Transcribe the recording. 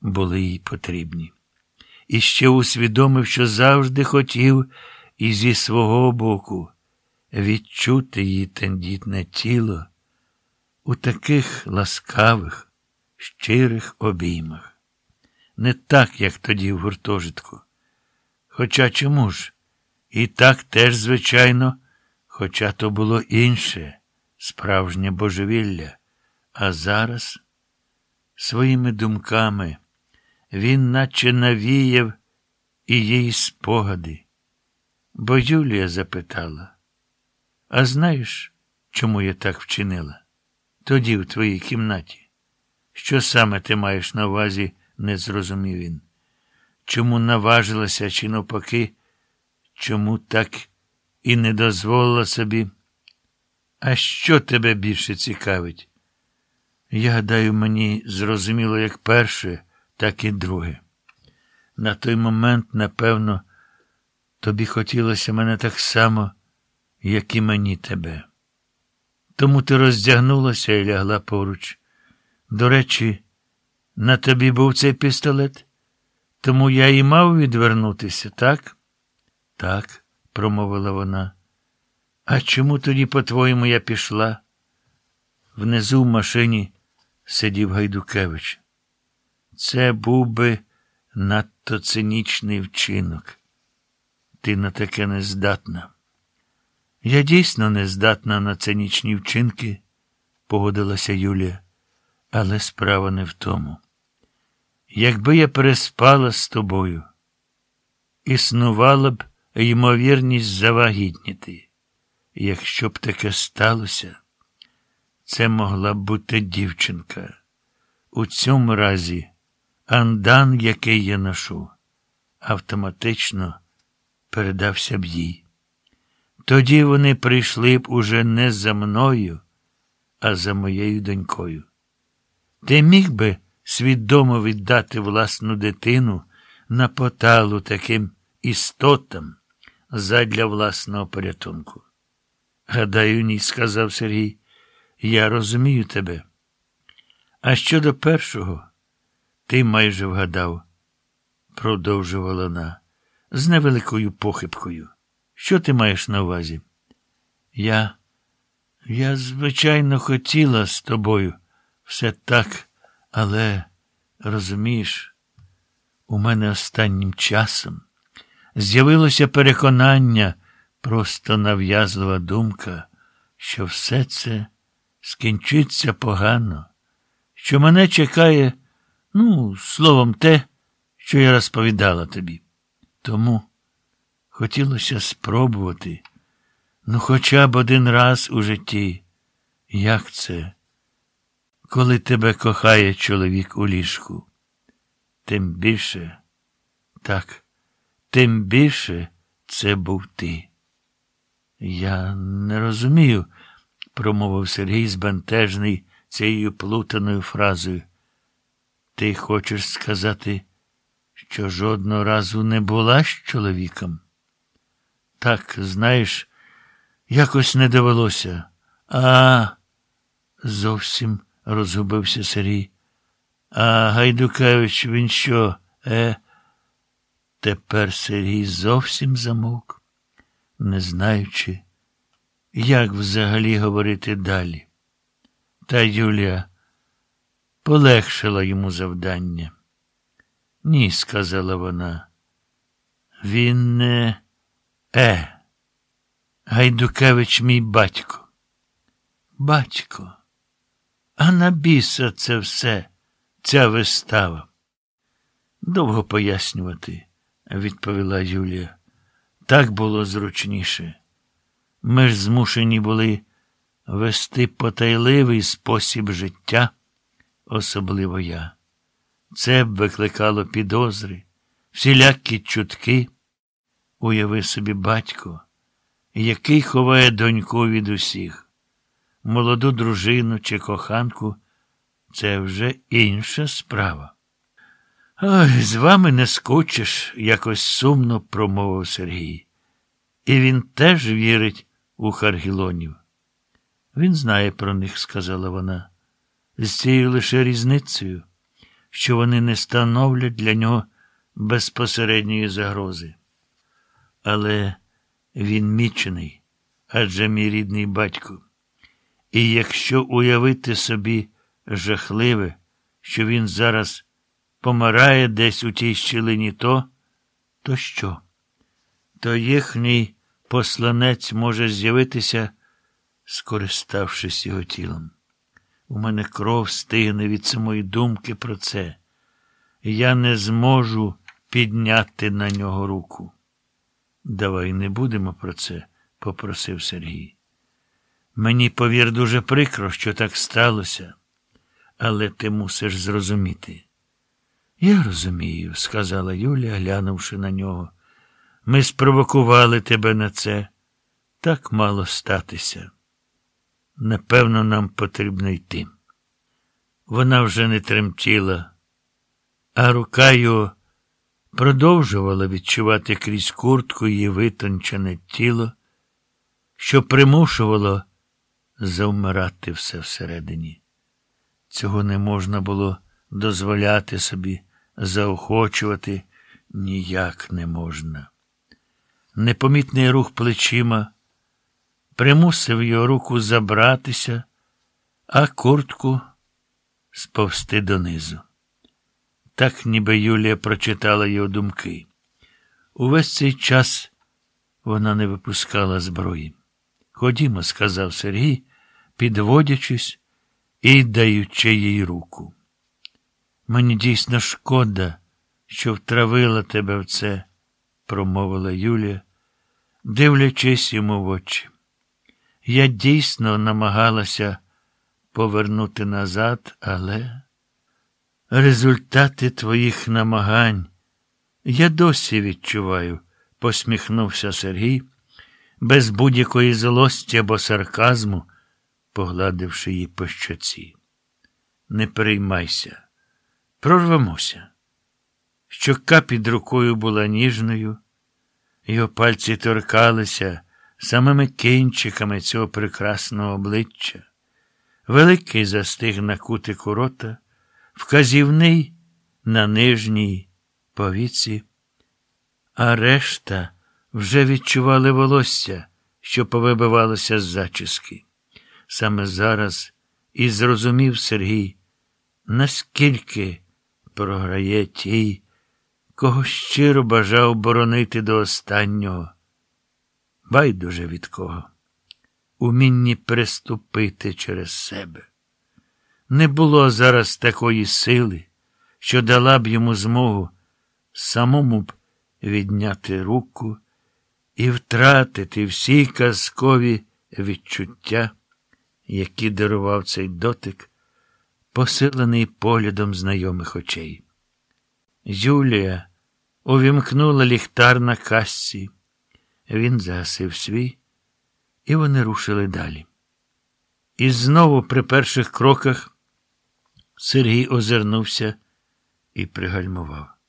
були їй потрібні. І ще усвідомив, що завжди хотів і зі свого боку відчути її тендітне тіло у таких ласкавих, щирих обіймах. Не так, як тоді в гуртожитку. Хоча чому ж? І так теж, звичайно, хоча то було інше, справжнє божевілля, а зараз своїми думками він наче навіяв і їй спогади. Бо Юлія запитала, а знаєш, чому я так вчинила? Тоді в твоїй кімнаті. Що саме ти маєш на увазі, не зрозумів він. Чому наважилася, чи навпаки, чому так і не дозволила собі? А що тебе більше цікавить? Я гадаю, мені зрозуміло як перше, так і друге. На той момент, напевно, тобі хотілося мене так само, як і мені тебе. Тому ти роздягнулася і лягла поруч. До речі, на тобі був цей пістолет, тому я і мав відвернутися, так? Так, промовила вона. А чому тоді, по-твоєму, я пішла? Внизу в машині сидів Гайдукевич. Це був би надто цинічний вчинок. Ти на таке не здатна. Я дійсно не здатна на цинічні вчинки, погодилася Юлія, але справа не в тому. Якби я переспала з тобою, існувала б ймовірність завагітніти. Якщо б таке сталося, це могла б бути дівчинка. У цьому разі андан, який я ношу, автоматично передався б їй. Тоді вони прийшли б уже не за мною, а за моєю донькою. Ти міг би свідомо віддати власну дитину на поталу таким істотам задля власного порятунку. Гадаю, ні, сказав Сергій, я розумію тебе. А щодо першого, ти майже вгадав, продовжувала вона, з невеликою похибкою. Що ти маєш на увазі? Я, я, звичайно, хотіла з тобою все так, але, розумієш, у мене останнім часом з'явилося переконання, просто нав'язлива думка, що все це скінчиться погано, що мене чекає, ну, словом, те, що я розповідала тобі. Тому хотілося спробувати, ну, хоча б один раз у житті, як це, коли тебе кохає чоловік у ліжку. Тим більше, так, тим більше це був ти. Я не розумію, промовив Сергій збентежний цією плутаною фразою. Ти хочеш сказати, що жодного разу не була з чоловіком? Так, знаєш, якось не довелося. А, зовсім розгубився Сергій. А Гайдукевич, він що, е? Тепер Сергій зовсім замовк, не знаючи, як взагалі говорити далі. Та Юлія полегшила йому завдання. Ні, сказала вона. Він не е. Гайдукевич мій батько. Батько. А на біса це все, ця вистава. Довго пояснювати, відповіла Юлія. Так було зручніше. Ми ж змушені були вести потайливий спосіб життя, особливо я. Це б викликало підозри, всілякі чутки. Уяви собі батько, який ховає доньку від усіх, молоду дружину чи коханку це вже інша справа. Ой, з вами не скучиш, якось сумно промовив Сергій. І він теж вірить у Харгілонів. Він знає про них, сказала вона, з цією лише різницею, що вони не становлять для нього безпосередньої загрози. Але він мічений, адже мій рідний батько. І якщо уявити собі жахливе, що він зараз помирає десь у тій щілині, то, то що? То їхній посланець може з'явитися, скориставшись його тілом. У мене кров стигне від самої думки про це. Я не зможу підняти на нього руку. Давай не будемо про це, попросив Сергій. Мені, повір, дуже прикро, що так сталося, але ти мусиш зрозуміти. Я розумію, сказала Юлія, глянувши на нього. Ми спровокували тебе на це. Так мало статися. Напевно, нам потрібно йти. Вона вже не тремтіла, а рука його продовжувала відчувати крізь куртку її витончене тіло, що примушувало завмирати все всередині. Цього не можна було дозволяти собі, заохочувати ніяк не можна. Непомітний рух плечима примусив його руку забратися, а куртку сповзти донизу. Так ніби Юлія прочитала його думки. Увесь цей час вона не випускала зброї. Ходімо, сказав Сергій, підводячись і даючи їй руку. Мені дійсно шкода, що втравила тебе в це, промовила Юлія, дивлячись йому в очі. Я дійсно намагалася повернути назад, але результати твоїх намагань я досі відчуваю, посміхнувся Сергій, без будь-якої злості або сарказму, погладивши її по щоці. Не переймайся, прорвемося. Щока під рукою була ніжною, його пальці торкалися самими кінчиками цього прекрасного обличчя. Великий застиг на кутику рота, вказівний на нижній повіці, а решта вже відчували волосся, що повибивалося з зачіски. Саме зараз і зрозумів Сергій, наскільки програє тій, кого щиро бажав боронити до останнього. Байдуже від кого. Умінні приступити через себе. Не було зараз такої сили, що дала б йому змогу самому б відняти руку і втратити всі казкові відчуття, які дарував цей дотик, посилений поглядом знайомих очей. Юлія увімкнула ліхтар на касці. Він загасив свій, і вони рушили далі. І знову при перших кроках Сергій озирнувся і пригальмував.